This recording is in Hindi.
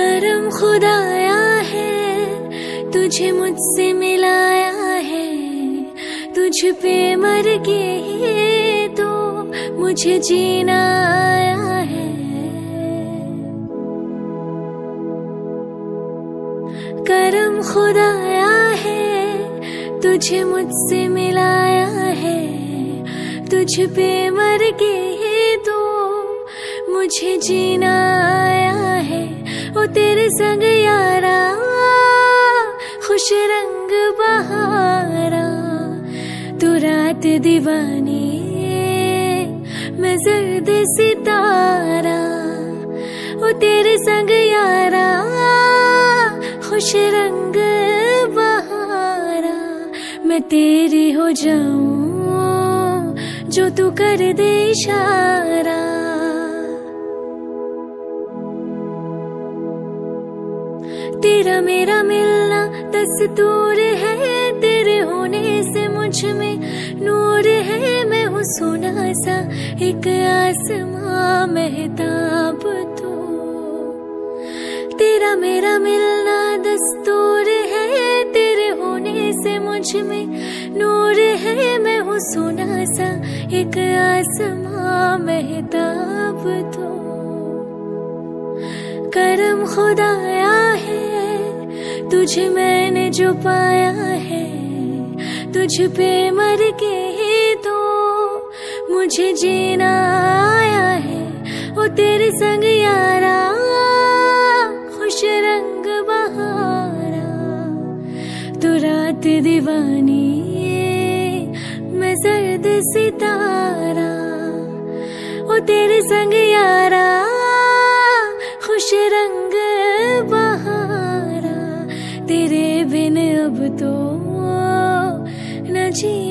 करम खुदाया है, तुझे मुझसे मिलाया है। तुझ पे मर के ही तो मुझे जीना आया है। करम खुदाया है, तुझे मुझसे मिलाया है। तुझ पे मर के ही तो मुझे जीना आया ओ तेरे संग यारा, खुश रंग बहारा। तू रात दीवानी, मैं जर्द सितारा। ओ तेरे संग यारा, खुश रंग बहारा। मैं तेरी हो जाऊँ, जो तू कर दे इशारा। तेरा मेरा मिलना दस्तूर है, तेरे होने से मुझमें नूर है। मैं हूँ सोना सा, एक आसमां महताब तो। तेरा मेरा मिलना दस्तूर है, तेरे होने से मुझमें नूर है। मैं हूँ सोना सा, एक आसमां महताब तो। करम खुदाया है। तुझे मैंने जो पाया है, तुझ पे मर के ही तो मुझे जीना आया है। वो तेरे संग यारा, खुश रंग बहारा। तू रात दीवानी, मैं सर्द सितारा। वो तेरे संग यारा खुश रंग बहारा तेरे बिन अब तो न गवा